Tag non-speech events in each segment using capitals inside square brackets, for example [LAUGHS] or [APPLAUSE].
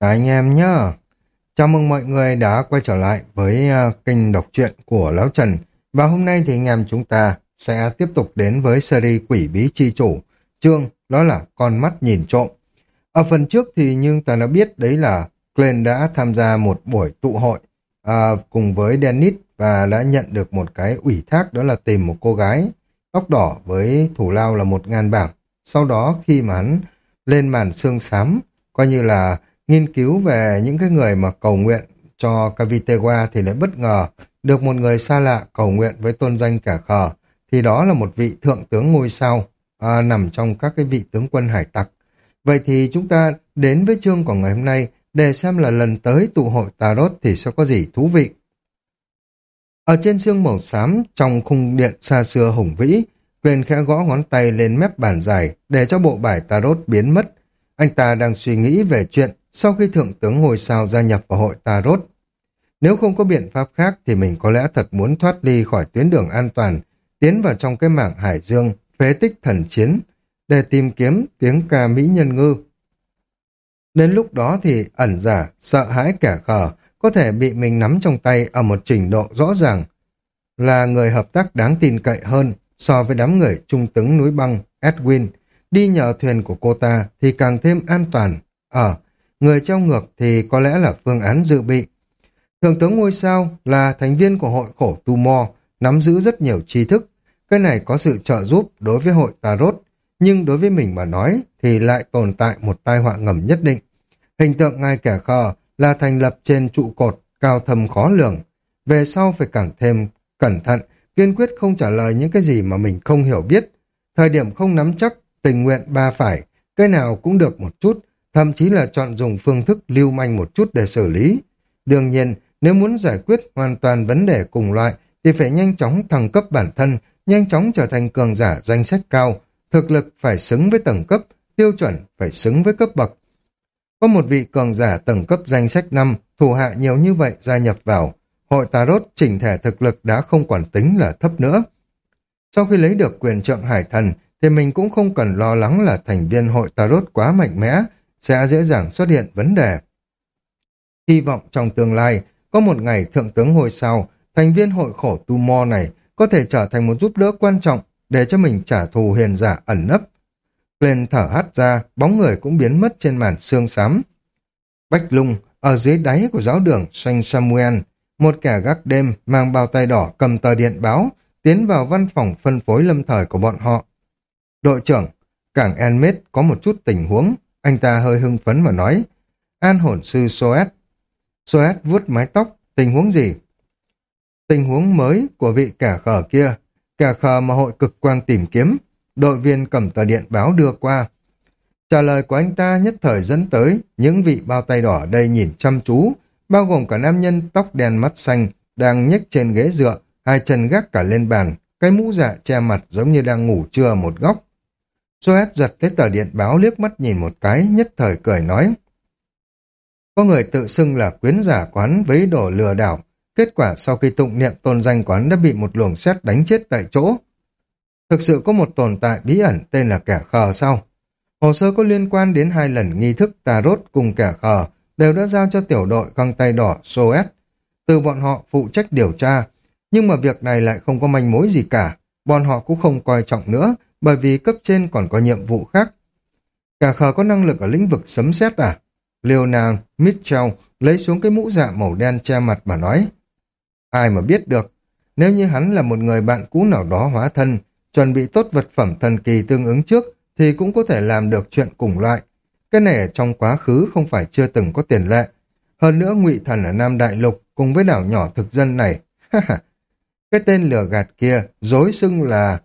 Cả anh em nhá. Chào mừng mọi người đã quay trở lại với uh, kênh đọc truyện của Lão Trần. Và hôm nay thì anh em chúng ta sẽ tiếp tục đến với series Quỷ Bí Chi Chủ. Chương đó là Con Mắt Nhìn Trộm. Ở phần trước thì nhưng ta đã biết đấy là Glenn đã tham gia một buổi tụ hội uh, cùng với Dennis và đã nhận được một cái ủy thác đó là tìm một cô gái tóc đỏ với thủ lao là một ngàn bảng. Sau đó khi mà hắn lên màn xương xám, coi như là nghiên cứu về những cái người mà cầu nguyện cho Cavitewa thì lại bất ngờ được một người xa lạ cầu nguyện với tôn danh cả khờ, thì đó là một vị thượng tướng ngôi sao à, nằm trong các cái vị tướng quân hải tặc. Vậy thì chúng ta đến với chương của ngày hôm nay để xem là lần tới tụ hội Tarot thì sẽ có gì thú vị. Ở trên xương màu xám, trong khung điện xa xưa hùng vĩ, Glenn khẽ gõ ngón tay lên mép bàn dài để cho bộ bài Tarot biến mất. Anh ta đang suy nghĩ về chuyện sau khi Thượng tướng ngôi sao gia nhập vào hội Tarot. Nếu không có biện pháp khác thì mình có lẽ thật muốn thoát ly khỏi tuyến đường an toàn, tiến vào trong cái mảng hải dương, phế tích thần chiến, để tìm kiếm tiếng ca mỹ nhân ngư. Đến lúc đó thì ẩn giả, sợ hãi kẻ khờ, có thể bị mình nắm trong tay ở một trình độ rõ ràng, là người hợp tác đáng tin cậy hơn so với đám người trung tướng núi băng Edwin. Đi nhờ thuyền của cô ta thì càng thêm an toàn. Ở, người treo ngược thì có lẽ là phương án dự bị. Thượng tướng ngôi sao là thành viên của hội khổ tu mò, nắm giữ rất nhiều tri thức. Cái này có sự trợ giúp đối với hội Tarot, nhưng đối với mình mà nói thì lại tồn tại một tai họa ngầm nhất định. Hình tượng ngài kẻ khờ là thành lập trên trụ cột cao thầm khó lường. Về sau phải càng thêm cẩn thận, kiên quyết không trả lời những cái gì mà mình không hiểu biết. Thời điểm không nắm chắc, tình nguyện ba phải, cái nào cũng được một chút, thậm chí là chọn dùng phương thức lưu manh một chút để xử lý. Đương nhiên, nếu muốn giải quyết hoàn toàn vấn đề cùng loại, thì phải nhanh chóng thăng cấp bản thân, nhanh chóng trở thành cường giả danh sách cao, thực lực phải xứng với tầng cấp, tiêu chuẩn phải xứng với cấp bậc. Có một vị cường giả tầng cấp danh sách 5, thủ hạ nhiều như vậy gia nhập vào, hội Tarot chỉnh thể thực lực đã không còn tính là thấp nữa. Sau khi lấy được quyền trượng hải thần, thì mình cũng không cần lo lắng là thành viên hội Tarot quá mạnh mẽ, sẽ dễ dàng xuất hiện vấn đề. Hy vọng trong tương lai, có một ngày thượng tướng hồi sau thành viên hội khổ tu mo này có thể trở thành một giúp đỡ quan trọng để cho mình trả thù hiền giả ẩn nấp. Lên thở hắt ra, bóng người cũng biến mất trên màn xương xám. Bách lung, ở dưới đáy của giáo đường Saint Samuel, một kẻ gác đêm mang bao tay đỏ cầm tờ điện báo, tiến vào văn phòng phân phối lâm thời của bọn họ. Đội trưởng, cảng Enmet có một chút tình huống, anh ta hơi hưng phấn mà nói. An hồn sư Soet. Soet vuốt mái tóc, tình huống gì? Tình huống mới của vị kẻ khờ kia, kẻ khờ mà hội cực quang tìm kiếm, đội viên cầm tờ điện báo đưa qua. Trả lời của anh ta nhất thời dẫn tới những vị bao tay đỏ đây nhìn chăm chú, bao gồm cả nam nhân tóc đen mắt xanh đang nhếch trên ghế dựa, hai chân gác cả lên bàn, cái mũ dạ che mặt giống như đang ngủ trưa một góc. Joet giật thấy tờ điện báo liếc mắt nhìn một cái, nhất thời cười nói. Có người tự xưng là quyến giả quán với đồ lừa đảo, kết quả sau khi tụng niệm tôn danh quán đã bị một luồng xét đánh chết tại chỗ. Thực sự có một tồn tại bí ẩn tên là kẻ khờ sao? Hồ sơ có liên quan đến hai lần nghi thức tà rốt cùng kẻ khờ đều đã giao cho tiểu đội găng tay đỏ SOS. Từ bọn họ phụ trách điều tra, nhưng mà việc này lại không có manh mối gì cả. Bọn họ cũng không coi trọng nữa, bởi vì cấp trên còn có nhiệm vụ khác. Cả khờ có năng lực ở lĩnh vực sấm sét à? Leonard Mitchell lấy xuống cái mũ dạ màu đen che mặt mà nói. Ai mà biết được, nếu như hắn là một người bạn cũ nào đó hóa thân, chuẩn bị tốt vật phẩm thần kỳ tương ứng trước, thì cũng có thể làm được chuyện cùng loại. Cái này ở trong quá khứ không phải chưa từng có tiền lệ. Hơn nữa ngụy thần ở Nam Đại Lục cùng với đảo nhỏ thực dân này. [LAUGHS] cái tên lừa gạt kia dối xưng là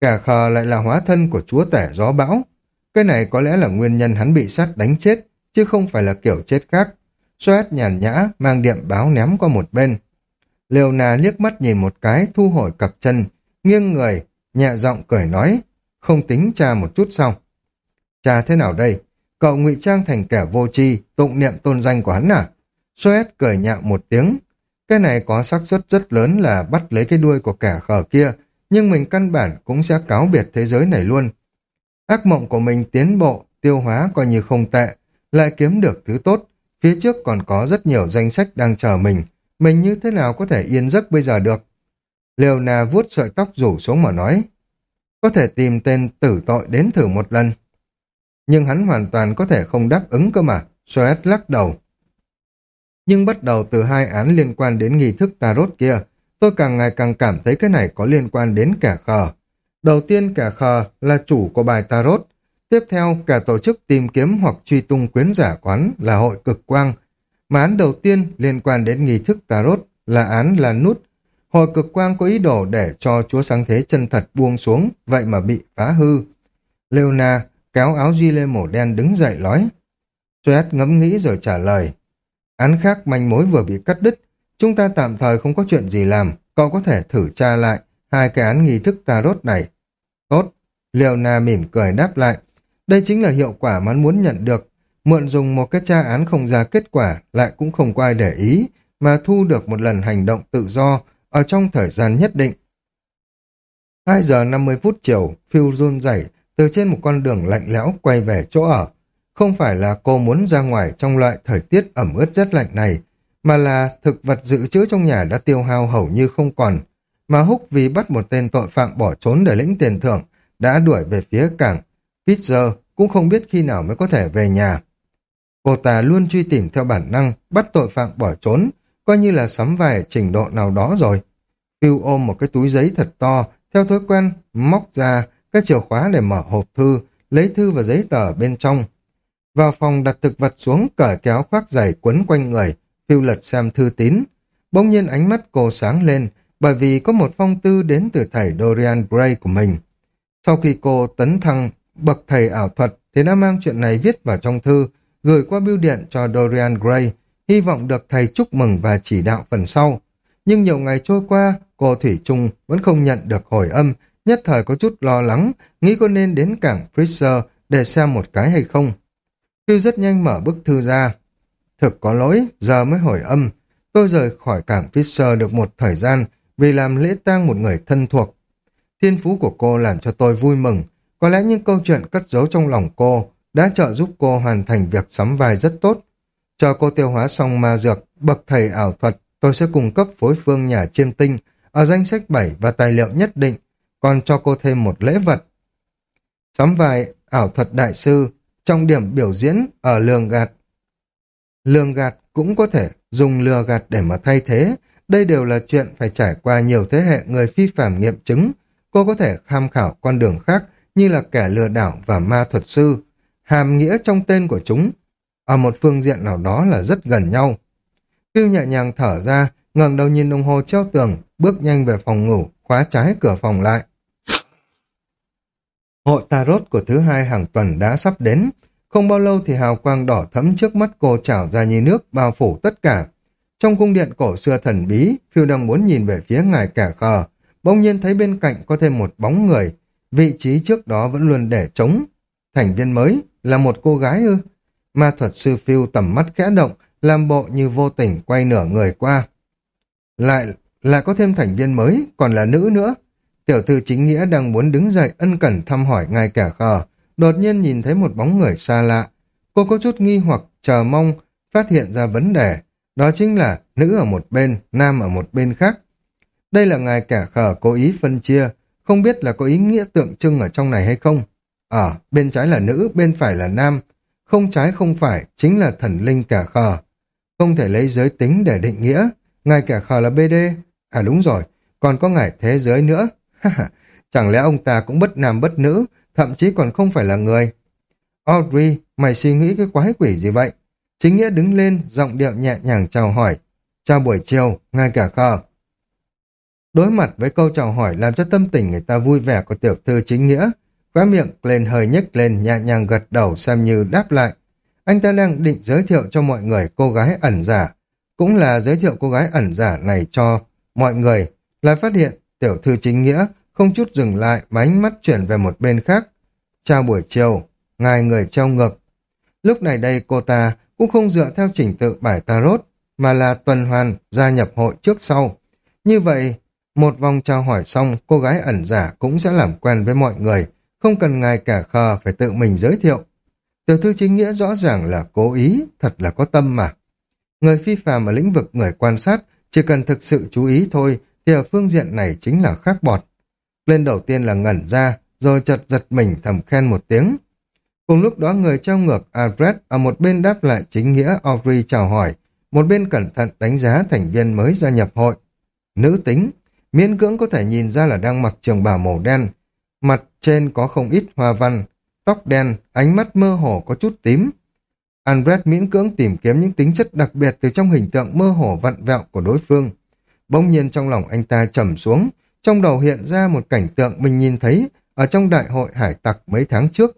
cả khờ lại là hóa thân của chúa tể gió bão. Cái này có lẽ là nguyên nhân hắn bị sát đánh chết, chứ không phải là kiểu chết khác. Xoét nhàn nhã, mang điện báo ném qua một bên. liều nà liếc mắt nhìn một cái, thu hồi cặp chân, nghiêng người, nhẹ giọng cười nói, không tính cha một chút sao? Cha thế nào đây? Cậu ngụy trang thành kẻ vô tri, tụng niệm tôn danh của hắn à? Soet cười nhạo một tiếng. Cái này có xác suất rất lớn là bắt lấy cái đuôi của kẻ khờ kia, nhưng mình căn bản cũng sẽ cáo biệt thế giới này luôn. Ác mộng của mình tiến bộ, tiêu hóa coi như không tệ, lại kiếm được thứ tốt, Phía trước còn có rất nhiều danh sách đang chờ mình. Mình như thế nào có thể yên giấc bây giờ được? Leona vuốt sợi tóc rủ xuống mà nói. Có thể tìm tên tử tội đến thử một lần. Nhưng hắn hoàn toàn có thể không đáp ứng cơ mà. Soet lắc đầu. Nhưng bắt đầu từ hai án liên quan đến nghi thức tarot kia, tôi càng ngày càng cảm thấy cái này có liên quan đến kẻ khờ. Đầu tiên kẻ khờ là chủ của bài tarot, tiếp theo kẻ tổ chức tìm kiếm hoặc truy tung quyến giả quán là hội cực quang. Mà án đầu tiên liên quan đến nghi thức tarot là án là nút. Hội cực quang có ý đồ để cho chúa sáng thế chân thật buông xuống, vậy mà bị phá hư. Leona kéo áo di lê màu đen đứng dậy nói. Suet ngẫm nghĩ rồi trả lời. Án khác manh mối vừa bị cắt đứt, chúng ta tạm thời không có chuyện gì làm, cậu có thể thử tra lại hai cái án nghi thức tarot này. Tốt, Leona mỉm cười đáp lại. Đây chính là hiệu quả mà hắn muốn nhận được. Mượn dùng một cái tra án không ra kết quả lại cũng không có ai để ý, mà thu được một lần hành động tự do ở trong thời gian nhất định. 2 giờ 50 phút chiều, Phil run rẩy từ trên một con đường lạnh lẽo quay về chỗ ở. Không phải là cô muốn ra ngoài trong loại thời tiết ẩm ướt rất lạnh này, mà là thực vật dự trữ trong nhà đã tiêu hao hầu như không còn. Mà Húc vì bắt một tên tội phạm bỏ trốn để lĩnh tiền thưởng, đã đuổi về phía cảng. Pitzer cũng không biết khi nào mới có thể về nhà. Cô ta luôn truy tìm theo bản năng, bắt tội phạm bỏ trốn, coi như là sắm vài trình độ nào đó rồi. Phil ôm một cái túi giấy thật to, theo thói quen, móc ra các chìa khóa để mở hộp thư, lấy thư và giấy tờ bên trong. Vào phòng đặt thực vật xuống, cởi kéo khoác giày quấn quanh người, phiêu lật xem thư tín. Bỗng nhiên ánh mắt cô sáng lên, bởi vì có một phong tư đến từ thầy Dorian Gray của mình. Sau khi cô tấn thăng bậc thầy ảo thuật thì đã mang chuyện này viết vào trong thư, gửi qua bưu điện cho Dorian Gray, hy vọng được thầy chúc mừng và chỉ đạo phần sau. Nhưng nhiều ngày trôi qua, cô Thủy Trung vẫn không nhận được hồi âm, nhất thời có chút lo lắng, nghĩ có nên đến cảng Freezer để xem một cái hay không. Phiêu rất nhanh mở bức thư ra. Thực có lỗi, giờ mới hồi âm. Tôi rời khỏi cảng Fisher được một thời gian vì làm lễ tang một người thân thuộc. Thiên phú của cô làm cho tôi vui mừng. Có lẽ những câu chuyện cất giấu trong lòng cô đã trợ giúp cô hoàn thành việc sắm vai rất tốt. cho cô tiêu hóa xong ma dược, bậc thầy ảo thuật, tôi sẽ cung cấp phối phương nhà chiêm tinh ở danh sách 7 và tài liệu nhất định, còn cho cô thêm một lễ vật. Sắm vai ảo thuật đại sư trong điểm biểu diễn ở lường gạt. Lường gạt cũng có thể dùng lừa gạt để mà thay thế. Đây đều là chuyện phải trải qua nhiều thế hệ người phi phạm nghiệm chứng. Cô có thể tham khảo con đường khác như là kẻ lừa đảo và ma thuật sư. Hàm nghĩa trong tên của chúng ở một phương diện nào đó là rất gần nhau. Phiêu nhẹ nhàng thở ra, ngẩng đầu nhìn đồng hồ treo tường, bước nhanh về phòng ngủ, khóa trái cửa phòng lại. Hội tarot của thứ hai hàng tuần đã sắp đến. Không bao lâu thì hào quang đỏ thẫm trước mắt cô trào ra như nước bao phủ tất cả. Trong cung điện cổ xưa thần bí, phiêu đang muốn nhìn về phía ngài cả khờ. Bỗng nhiên thấy bên cạnh có thêm một bóng người. Vị trí trước đó vẫn luôn để trống. Thành viên mới là một cô gái ư. Ma thuật sư phiêu tầm mắt khẽ động, làm bộ như vô tình quay nửa người qua. Lại, lại có thêm thành viên mới, còn là nữ nữa. Tiểu thư chính nghĩa đang muốn đứng dậy ân cần thăm hỏi ngài kẻ khờ, đột nhiên nhìn thấy một bóng người xa lạ. Cô có chút nghi hoặc chờ mong phát hiện ra vấn đề, đó chính là nữ ở một bên, nam ở một bên khác. Đây là ngài kẻ khờ cố ý phân chia, không biết là có ý nghĩa tượng trưng ở trong này hay không. Ở, bên trái là nữ, bên phải là nam, không trái không phải, chính là thần linh kẻ khờ. Không thể lấy giới tính để định nghĩa, ngài kẻ khờ là BD, à đúng rồi, còn có ngài thế giới nữa, [LAUGHS] Chẳng lẽ ông ta cũng bất nam bất nữ, thậm chí còn không phải là người. Audrey, mày suy nghĩ cái quái quỷ gì vậy? Chính Nghĩa đứng lên, giọng điệu nhẹ nhàng chào hỏi. Chào buổi chiều, ngay cả khờ. Đối mặt với câu chào hỏi làm cho tâm tình người ta vui vẻ của tiểu thư chính Nghĩa, khóe miệng lên hơi nhếch lên nhẹ nhàng gật đầu xem như đáp lại. Anh ta đang định giới thiệu cho mọi người cô gái ẩn giả, cũng là giới thiệu cô gái ẩn giả này cho mọi người, lại phát hiện Tiểu thư chính nghĩa không chút dừng lại mà ánh mắt chuyển về một bên khác. Chào buổi chiều, ngài người treo ngực. Lúc này đây cô ta cũng không dựa theo trình tự bài tarot, mà là tuần hoàn gia nhập hội trước sau. Như vậy, một vòng trao hỏi xong, cô gái ẩn giả cũng sẽ làm quen với mọi người, không cần ngài cả khờ phải tự mình giới thiệu. Tiểu thư chính nghĩa rõ ràng là cố ý, thật là có tâm mà. Người phi phàm ở lĩnh vực người quan sát, chỉ cần thực sự chú ý thôi, thì ở phương diện này chính là khác bọt. Lên đầu tiên là ngẩn ra, rồi chật giật mình thầm khen một tiếng. Cùng lúc đó người trao ngược Alfred ở một bên đáp lại chính nghĩa Audrey chào hỏi, một bên cẩn thận đánh giá thành viên mới gia nhập hội. Nữ tính, miễn cưỡng có thể nhìn ra là đang mặc trường bào màu đen, mặt trên có không ít hoa văn, tóc đen, ánh mắt mơ hồ có chút tím. Alfred miễn cưỡng tìm kiếm những tính chất đặc biệt từ trong hình tượng mơ hồ vặn vẹo của đối phương. Bỗng nhiên trong lòng anh ta trầm xuống, trong đầu hiện ra một cảnh tượng mình nhìn thấy ở trong đại hội hải tặc mấy tháng trước.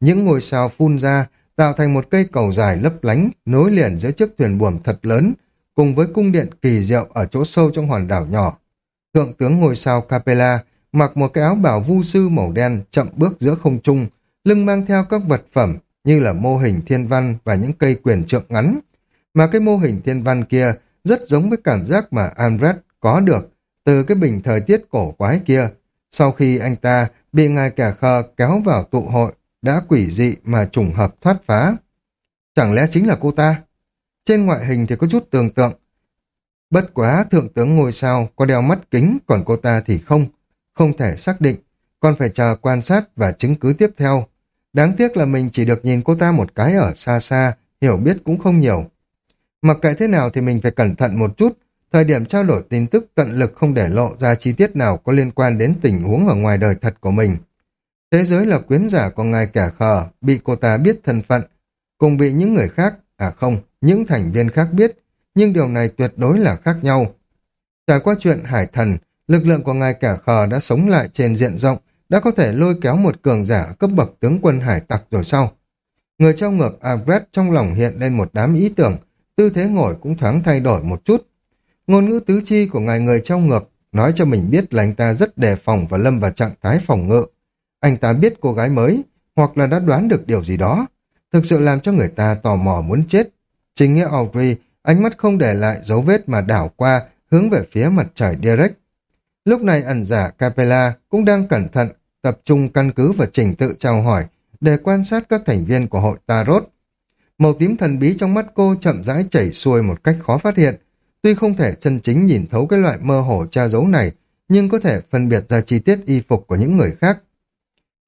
Những ngôi sao phun ra, tạo thành một cây cầu dài lấp lánh, nối liền giữa chiếc thuyền buồm thật lớn, cùng với cung điện kỳ diệu ở chỗ sâu trong hòn đảo nhỏ. Thượng tướng ngôi sao Capella mặc một cái áo bảo vu sư màu đen chậm bước giữa không trung, lưng mang theo các vật phẩm như là mô hình thiên văn và những cây quyền trượng ngắn. Mà cái mô hình thiên văn kia rất giống với cảm giác mà Andret có được từ cái bình thời tiết cổ quái kia. Sau khi anh ta bị ngài kẻ khờ kéo vào tụ hội, đã quỷ dị mà trùng hợp thoát phá. Chẳng lẽ chính là cô ta? Trên ngoại hình thì có chút tưởng tượng. Bất quá thượng tướng ngôi sao có đeo mắt kính còn cô ta thì không. Không thể xác định. Còn phải chờ quan sát và chứng cứ tiếp theo. Đáng tiếc là mình chỉ được nhìn cô ta một cái ở xa xa, hiểu biết cũng không nhiều. Mặc kệ thế nào thì mình phải cẩn thận một chút, thời điểm trao đổi tin tức tận lực không để lộ ra chi tiết nào có liên quan đến tình huống ở ngoài đời thật của mình. Thế giới là quyến giả của ngài kẻ khờ, bị cô ta biết thân phận, cùng bị những người khác, à không, những thành viên khác biết, nhưng điều này tuyệt đối là khác nhau. Trải qua chuyện hải thần, lực lượng của ngài kẻ khờ đã sống lại trên diện rộng, đã có thể lôi kéo một cường giả cấp bậc tướng quân hải tặc rồi sau. Người trao ngược Albert trong lòng hiện lên một đám ý tưởng, tư thế ngồi cũng thoáng thay đổi một chút. Ngôn ngữ tứ chi của ngài người trong ngược nói cho mình biết là anh ta rất đề phòng và lâm vào trạng thái phòng ngự. Anh ta biết cô gái mới, hoặc là đã đoán được điều gì đó. Thực sự làm cho người ta tò mò muốn chết. Trình nghĩa Audrey, ánh mắt không để lại dấu vết mà đảo qua, hướng về phía mặt trời direct. Lúc này ẩn giả Capella cũng đang cẩn thận, tập trung căn cứ và trình tự chào hỏi để quan sát các thành viên của hội Tarot. Màu tím thần bí trong mắt cô chậm rãi chảy xuôi một cách khó phát hiện. Tuy không thể chân chính nhìn thấu cái loại mơ hồ tra dấu này, nhưng có thể phân biệt ra chi tiết y phục của những người khác.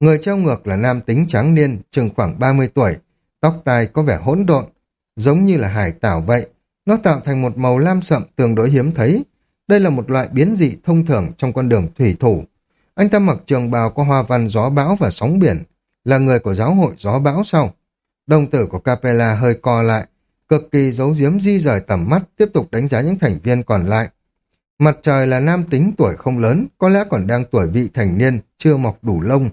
Người treo ngược là nam tính tráng niên, chừng khoảng 30 tuổi, tóc tai có vẻ hỗn độn, giống như là hải tảo vậy. Nó tạo thành một màu lam sậm tương đối hiếm thấy. Đây là một loại biến dị thông thường trong con đường thủy thủ. Anh ta mặc trường bào có hoa văn gió bão và sóng biển, là người của giáo hội gió bão sau. Đồng tử của Capella hơi co lại, cực kỳ giấu giếm di rời tầm mắt, tiếp tục đánh giá những thành viên còn lại. Mặt trời là nam tính tuổi không lớn, có lẽ còn đang tuổi vị thành niên, chưa mọc đủ lông,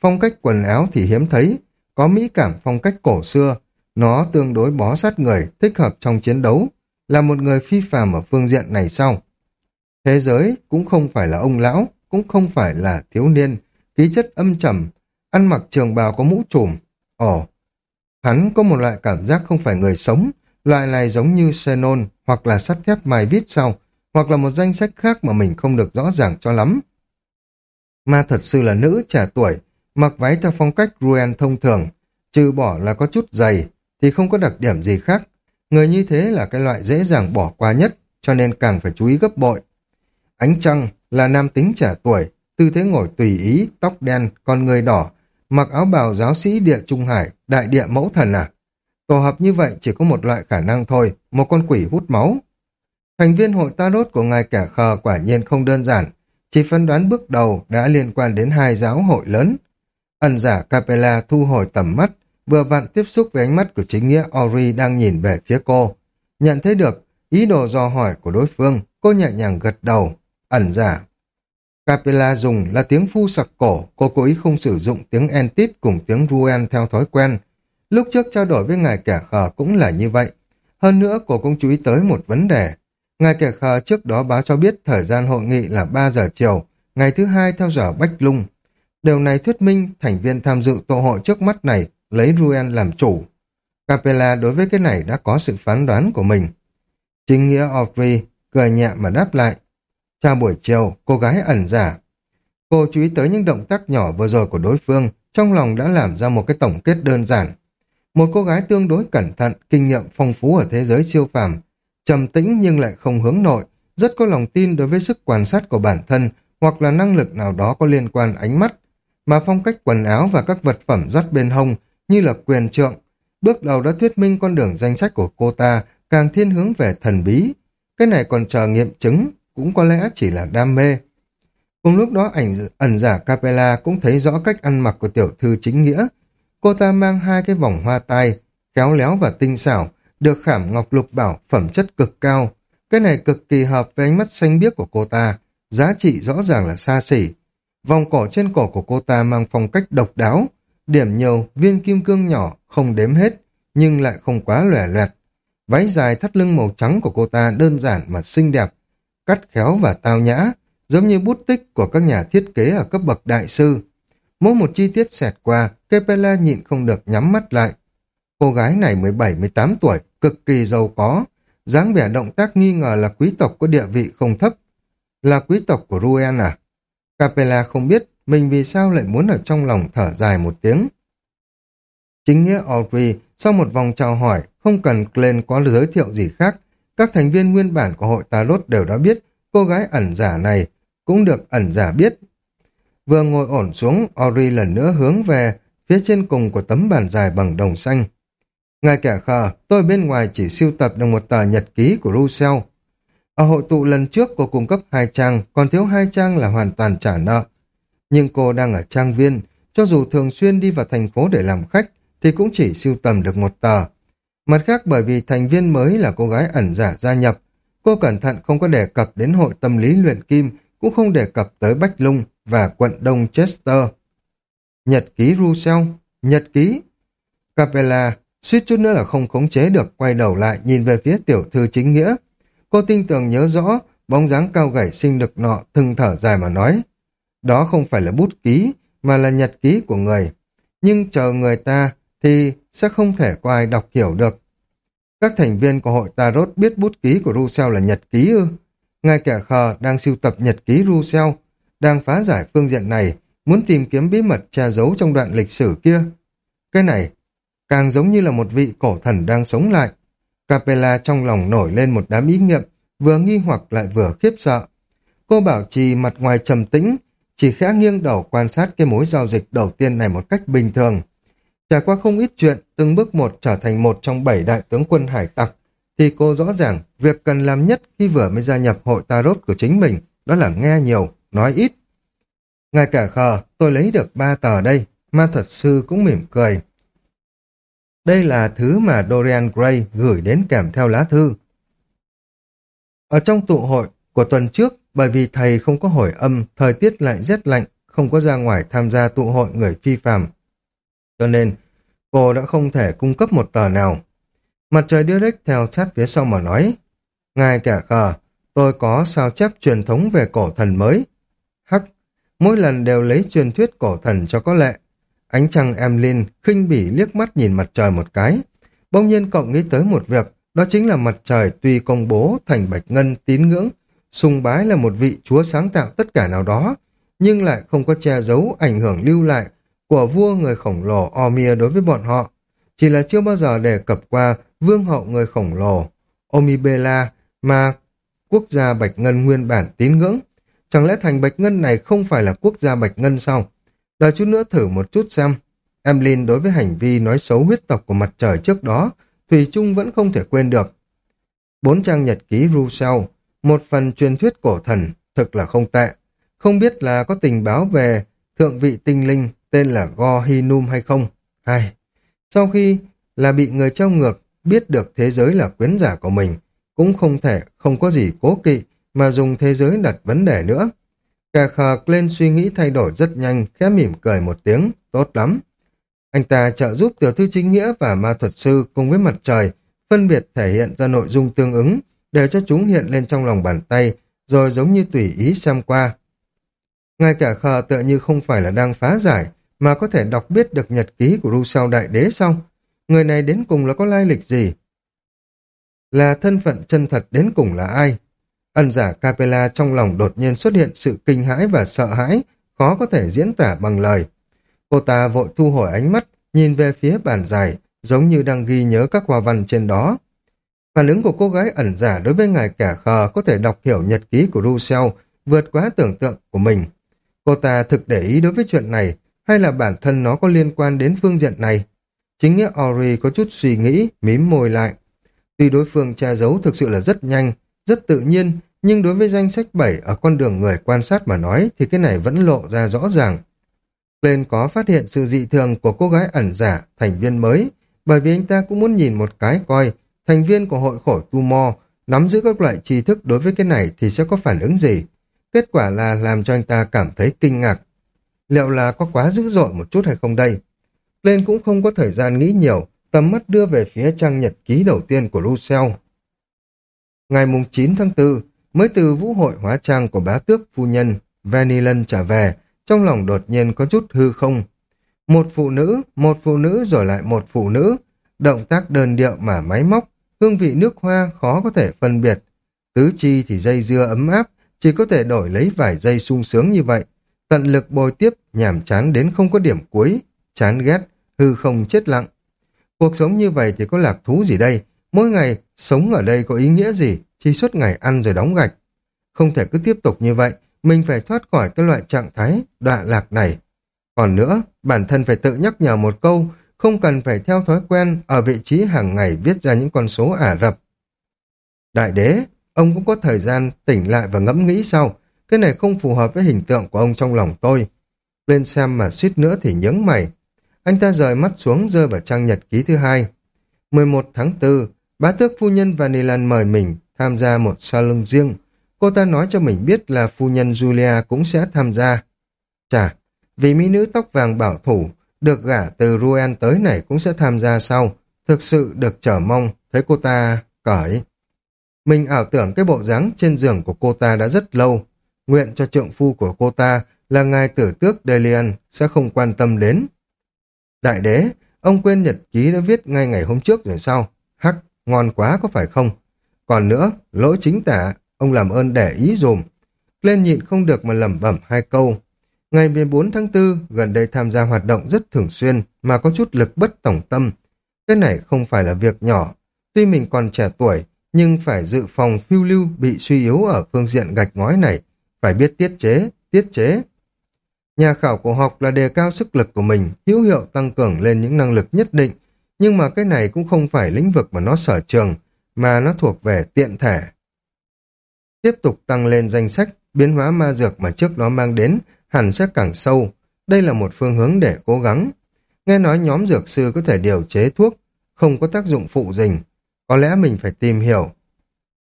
Phong cách quần áo thì hiếm thấy, có mỹ cảm phong cách cổ xưa, nó tương đối bó sát người, thích hợp trong chiến đấu, là một người phi phàm ở phương diện này sau. Thế giới cũng không phải là ông lão, cũng không phải là thiếu niên, khí chất âm trầm, ăn mặc trường bào có mũ trùm. Ồ, hắn có một loại cảm giác không phải người sống, loại này giống như xenon hoặc là sắt thép mài vít sau, hoặc là một danh sách khác mà mình không được rõ ràng cho lắm. Ma thật sự là nữ trẻ tuổi, mặc váy theo phong cách Ruen thông thường, trừ bỏ là có chút dày, thì không có đặc điểm gì khác. Người như thế là cái loại dễ dàng bỏ qua nhất, cho nên càng phải chú ý gấp bội. Ánh trăng là nam tính trẻ tuổi, tư thế ngồi tùy ý, tóc đen, con người đỏ, mặc áo bào giáo sĩ địa Trung Hải, đại địa mẫu thần à? Tổ hợp như vậy chỉ có một loại khả năng thôi, một con quỷ hút máu. Thành viên hội Tarot của ngài kẻ khờ quả nhiên không đơn giản, chỉ phân đoán bước đầu đã liên quan đến hai giáo hội lớn, Ẩn giả Capella thu hồi tầm mắt, vừa vặn tiếp xúc với ánh mắt của chính nghĩa Ori đang nhìn về phía cô. Nhận thấy được ý đồ dò hỏi của đối phương, cô nhẹ nhàng gật đầu, ẩn giả. Capella dùng là tiếng phu sặc cổ, cô cố ý không sử dụng tiếng Entit cùng tiếng Ruen theo thói quen. Lúc trước trao đổi với ngài kẻ khờ cũng là như vậy. Hơn nữa cô cũng chú ý tới một vấn đề. Ngài kẻ khờ trước đó báo cho biết thời gian hội nghị là 3 giờ chiều, ngày thứ hai theo giờ Bách Lung. Điều này thuyết minh thành viên tham dự tổ hội trước mắt này lấy Ruel làm chủ. Capella đối với cái này đã có sự phán đoán của mình. Chính nghĩa Audrey cười nhẹ mà đáp lại. Chào buổi chiều, cô gái ẩn giả. Cô chú ý tới những động tác nhỏ vừa rồi của đối phương, trong lòng đã làm ra một cái tổng kết đơn giản. Một cô gái tương đối cẩn thận, kinh nghiệm phong phú ở thế giới siêu phàm, trầm tĩnh nhưng lại không hướng nội, rất có lòng tin đối với sức quan sát của bản thân hoặc là năng lực nào đó có liên quan ánh mắt, mà phong cách quần áo và các vật phẩm dắt bên hông như là quyền trượng, bước đầu đã thuyết minh con đường danh sách của cô ta càng thiên hướng về thần bí. Cái này còn chờ nghiệm chứng, cũng có lẽ chỉ là đam mê. Cùng lúc đó ảnh ẩn giả Capella cũng thấy rõ cách ăn mặc của tiểu thư chính nghĩa. Cô ta mang hai cái vòng hoa tai, khéo léo và tinh xảo, được khảm ngọc lục bảo phẩm chất cực cao. Cái này cực kỳ hợp với ánh mắt xanh biếc của cô ta, giá trị rõ ràng là xa xỉ. Vòng cổ trên cổ của cô ta mang phong cách độc đáo, điểm nhiều viên kim cương nhỏ không đếm hết, nhưng lại không quá lòe loẹt. Váy dài thắt lưng màu trắng của cô ta đơn giản mà xinh đẹp, cắt khéo và tao nhã, giống như bút tích của các nhà thiết kế ở cấp bậc đại sư. Mỗi một chi tiết xẹt qua, Kepela nhịn không được nhắm mắt lại. Cô gái này 17-18 tuổi, cực kỳ giàu có, dáng vẻ động tác nghi ngờ là quý tộc có địa vị không thấp. Là quý tộc của Ruen à? Capella không biết mình vì sao lại muốn ở trong lòng thở dài một tiếng. Chính nghĩa Audrey, sau một vòng chào hỏi, không cần Glenn có giới thiệu gì khác, các thành viên nguyên bản của hội Tarot đều đã biết cô gái ẩn giả này cũng được ẩn giả biết. Vừa ngồi ổn xuống, Ori lần nữa hướng về phía trên cùng của tấm bản dài bằng đồng xanh. Ngài kẻ khờ, tôi bên ngoài chỉ siêu tập được một tờ nhật ký của Russell. Ở hội tụ lần trước cô cung cấp hai trang, còn thiếu hai trang là hoàn toàn trả nợ. Nhưng cô đang ở trang viên, cho dù thường xuyên đi vào thành phố để làm khách, thì cũng chỉ siêu tầm được một tờ. Mặt khác bởi vì thành viên mới là cô gái ẩn giả gia nhập, cô cẩn thận không có đề cập đến hội tâm lý luyện kim, cũng không đề cập tới Bách Lung và quận Đông Chester. Nhật ký Rousseau, nhật ký. Capella suýt chút nữa là không khống chế được quay đầu lại nhìn về phía tiểu thư chính nghĩa. Cô tinh tường nhớ rõ bóng dáng cao gầy sinh lực nọ thừng thở dài mà nói. Đó không phải là bút ký, mà là nhật ký của người. Nhưng chờ người ta thì sẽ không thể có ai đọc hiểu được. Các thành viên của hội Tarot biết bút ký của Rousseau là nhật ký ư. ngay kẻ khờ đang sưu tập nhật ký Rousseau, đang phá giải phương diện này, muốn tìm kiếm bí mật che giấu trong đoạn lịch sử kia. Cái này càng giống như là một vị cổ thần đang sống lại. Capella trong lòng nổi lên một đám ý nghiệm, vừa nghi hoặc lại vừa khiếp sợ. Cô bảo trì mặt ngoài trầm tĩnh, chỉ khẽ nghiêng đầu quan sát cái mối giao dịch đầu tiên này một cách bình thường. Trải qua không ít chuyện, từng bước một trở thành một trong bảy đại tướng quân hải tặc, thì cô rõ ràng việc cần làm nhất khi vừa mới gia nhập hội tarot của chính mình đó là nghe nhiều, nói ít ngay cả khờ, tôi lấy được ba tờ đây, ma thuật sư cũng mỉm cười. Đây là thứ mà Dorian Gray gửi đến kèm theo lá thư. Ở trong tụ hội của tuần trước, bởi vì thầy không có hồi âm, thời tiết lại rét lạnh, không có ra ngoài tham gia tụ hội người phi phàm. Cho nên, cô đã không thể cung cấp một tờ nào. Mặt trời direct theo sát phía sau mà nói, Ngài cả khờ, tôi có sao chép truyền thống về cổ thần mới. Mỗi lần đều lấy truyền thuyết cổ thần cho có lệ. Ánh trăng Emlyn khinh bỉ liếc mắt nhìn mặt trời một cái. Bỗng nhiên cậu nghĩ tới một việc, đó chính là mặt trời tuy công bố thành bạch ngân tín ngưỡng, sùng bái là một vị chúa sáng tạo tất cả nào đó, nhưng lại không có che giấu ảnh hưởng lưu lại của vua người khổng lồ Omir đối với bọn họ. Chỉ là chưa bao giờ đề cập qua vương hậu người khổng lồ Omibela mà quốc gia Bạch Ngân nguyên bản tín ngưỡng. Chẳng lẽ thành Bạch Ngân này không phải là quốc gia Bạch Ngân sao? Đợi chút nữa thử một chút xem. Emlyn đối với hành vi nói xấu huyết tộc của mặt trời trước đó, Thủy Trung vẫn không thể quên được. Bốn trang nhật ký Rousseau, một phần truyền thuyết cổ thần, thực là không tệ. Không biết là có tình báo về thượng vị tinh linh tên là Go Hinum hay không? Hai. Sau khi là bị người trao ngược, biết được thế giới là quyến giả của mình, cũng không thể không có gì cố kỵ mà dùng thế giới đặt vấn đề nữa. Cà khờ lên suy nghĩ thay đổi rất nhanh, khẽ mỉm cười một tiếng, tốt lắm. Anh ta trợ giúp tiểu thư chính nghĩa và ma thuật sư cùng với mặt trời, phân biệt thể hiện ra nội dung tương ứng, để cho chúng hiện lên trong lòng bàn tay, rồi giống như tùy ý xem qua. Ngay cả khờ tựa như không phải là đang phá giải, mà có thể đọc biết được nhật ký của Rousseau Đại Đế xong. Người này đến cùng là có lai lịch gì? Là thân phận chân thật đến cùng là ai? Ân giả Capella trong lòng đột nhiên xuất hiện sự kinh hãi và sợ hãi, khó có thể diễn tả bằng lời. Cô ta vội thu hồi ánh mắt, nhìn về phía bàn dài, giống như đang ghi nhớ các hoa văn trên đó. Phản ứng của cô gái ẩn giả đối với ngài kẻ khờ có thể đọc hiểu nhật ký của Rousseau vượt quá tưởng tượng của mình. Cô ta thực để ý đối với chuyện này hay là bản thân nó có liên quan đến phương diện này? Chính nghĩa Ori có chút suy nghĩ, mím môi lại. Tuy đối phương che giấu thực sự là rất nhanh, rất tự nhiên, nhưng đối với danh sách 7 ở con đường người quan sát mà nói thì cái này vẫn lộ ra rõ ràng. Lên có phát hiện sự dị thường của cô gái ẩn giả, thành viên mới, bởi vì anh ta cũng muốn nhìn một cái coi thành viên của hội khổ tu mo nắm giữ các loại tri thức đối với cái này thì sẽ có phản ứng gì. Kết quả là làm cho anh ta cảm thấy kinh ngạc. Liệu là có quá dữ dội một chút hay không đây? Lên cũng không có thời gian nghĩ nhiều, tầm mắt đưa về phía trang nhật ký đầu tiên của Rousseau. Ngày mùng 9 tháng 4, mới từ vũ hội hóa trang của bá tước phu nhân, Vanillan trở về, trong lòng đột nhiên có chút hư không. Một phụ nữ, một phụ nữ rồi lại một phụ nữ, động tác đơn điệu mà máy móc, hương vị nước hoa khó có thể phân biệt. Tứ chi thì dây dưa ấm áp, chỉ có thể đổi lấy vài giây sung sướng như vậy. Tận lực bồi tiếp, nhảm chán đến không có điểm cuối, chán ghét, hư không chết lặng. Cuộc sống như vậy thì có lạc thú gì đây? Mỗi ngày, sống ở đây có ý nghĩa gì? Chỉ suốt ngày ăn rồi đóng gạch. Không thể cứ tiếp tục như vậy, mình phải thoát khỏi cái loại trạng thái đọa lạc này. Còn nữa, bản thân phải tự nhắc nhở một câu, không cần phải theo thói quen ở vị trí hàng ngày viết ra những con số Ả Rập. Đại đế, ông cũng có thời gian tỉnh lại và ngẫm nghĩ sau. Cái này không phù hợp với hình tượng của ông trong lòng tôi. Lên xem mà suýt nữa thì nhướng mày. Anh ta rời mắt xuống rơi vào trang nhật ký thứ hai. 11 tháng 4, bá tước phu nhân Vanilan mời mình tham gia một salon riêng. Cô ta nói cho mình biết là phu nhân Julia cũng sẽ tham gia. Chà, vì mỹ nữ tóc vàng bảo thủ, được gả từ Ruan tới này cũng sẽ tham gia sau. Thực sự được chờ mong, thấy cô ta cởi. Mình ảo tưởng cái bộ dáng trên giường của cô ta đã rất lâu. Nguyện cho trượng phu của cô ta là ngài tử tước Delian sẽ không quan tâm đến. Đại đế, ông quên nhật ký đã viết ngay ngày hôm trước rồi sao? Hắc, ngon quá có phải không? Còn nữa, lỗi chính tả, ông làm ơn để ý dùm. Lên nhịn không được mà lẩm bẩm hai câu. Ngày 14 tháng 4, gần đây tham gia hoạt động rất thường xuyên mà có chút lực bất tổng tâm. Cái này không phải là việc nhỏ. Tuy mình còn trẻ tuổi, nhưng phải dự phòng phiêu lưu bị suy yếu ở phương diện gạch ngói này. Phải biết tiết chế, tiết chế. Nhà khảo cổ học là đề cao sức lực của mình, hữu hiệu tăng cường lên những năng lực nhất định, nhưng mà cái này cũng không phải lĩnh vực mà nó sở trường, mà nó thuộc về tiện thể. Tiếp tục tăng lên danh sách, biến hóa ma dược mà trước đó mang đến hẳn sẽ càng sâu. Đây là một phương hướng để cố gắng. Nghe nói nhóm dược sư có thể điều chế thuốc, không có tác dụng phụ dình. Có lẽ mình phải tìm hiểu.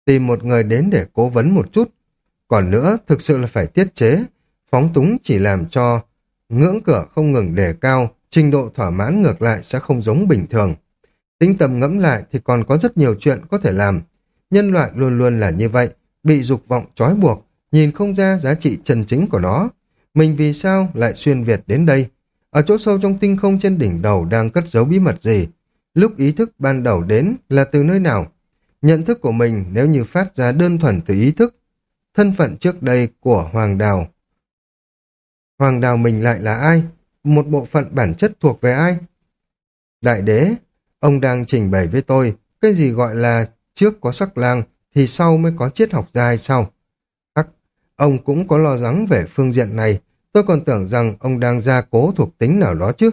Tìm một người đến để cố vấn một chút. Còn nữa, thực sự là phải tiết chế. Phóng túng chỉ làm cho ngưỡng cửa không ngừng đề cao, trình độ thỏa mãn ngược lại sẽ không giống bình thường. Tính tầm ngẫm lại thì còn có rất nhiều chuyện có thể làm. Nhân loại luôn luôn là như vậy, bị dục vọng trói buộc, nhìn không ra giá trị chân chính của nó. Mình vì sao lại xuyên Việt đến đây? Ở chỗ sâu trong tinh không trên đỉnh đầu đang cất giấu bí mật gì? Lúc ý thức ban đầu đến là từ nơi nào? Nhận thức của mình nếu như phát ra đơn thuần từ ý thức, thân phận trước đây của Hoàng Đào. Hoàng Đào mình lại là ai? Một bộ phận bản chất thuộc về ai? Đại đế, ông đang trình bày với tôi, cái gì gọi là trước có sắc lang thì sau mới có triết học gia hay sao? Ông cũng có lo lắng về phương diện này. Tôi còn tưởng rằng ông đang gia cố thuộc tính nào đó chứ.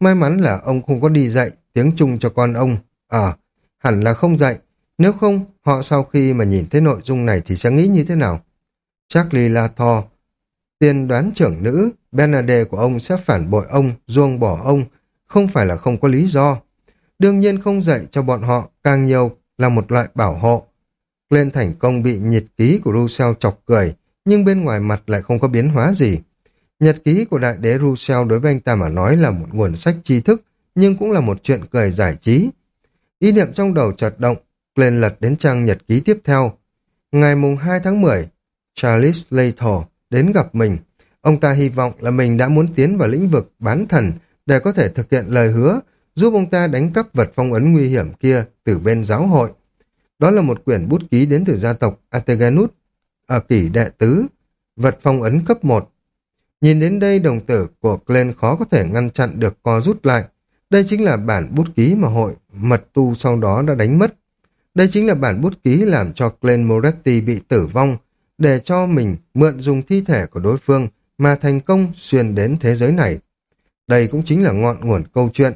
May mắn là ông không có đi dạy tiếng Trung cho con ông. Ờ, hẳn là không dạy. Nếu không, họ sau khi mà nhìn thấy nội dung này thì sẽ nghĩ như thế nào? Charlie Lathor, tiên đoán trưởng nữ, Bernadette của ông sẽ phản bội ông, ruông bỏ ông, không phải là không có lý do. Đương nhiên không dạy cho bọn họ, càng nhiều là một loại bảo hộ. Lên thành công bị nhiệt ký của Rousseau chọc cười, nhưng bên ngoài mặt lại không có biến hóa gì. Nhật ký của đại đế Rousseau đối với anh ta mà nói là một nguồn sách tri thức, nhưng cũng là một chuyện cười giải trí. Ý niệm trong đầu chợt động, lên lật đến trang nhật ký tiếp theo. Ngày mùng 2 tháng 10, Charles Laythor đến gặp mình. Ông ta hy vọng là mình đã muốn tiến vào lĩnh vực bán thần để có thể thực hiện lời hứa, giúp ông ta đánh cắp vật phong ấn nguy hiểm kia từ bên giáo hội. Đó là một quyển bút ký đến từ gia tộc Ateganut ở kỷ đệ tứ, vật phong ấn cấp 1. Nhìn đến đây đồng tử của Glenn khó có thể ngăn chặn được co rút lại. Đây chính là bản bút ký mà hội mật tu sau đó đã đánh mất. Đây chính là bản bút ký làm cho Glenn Moretti bị tử vong, để cho mình mượn dùng thi thể của đối phương mà thành công xuyên đến thế giới này. Đây cũng chính là ngọn nguồn câu chuyện.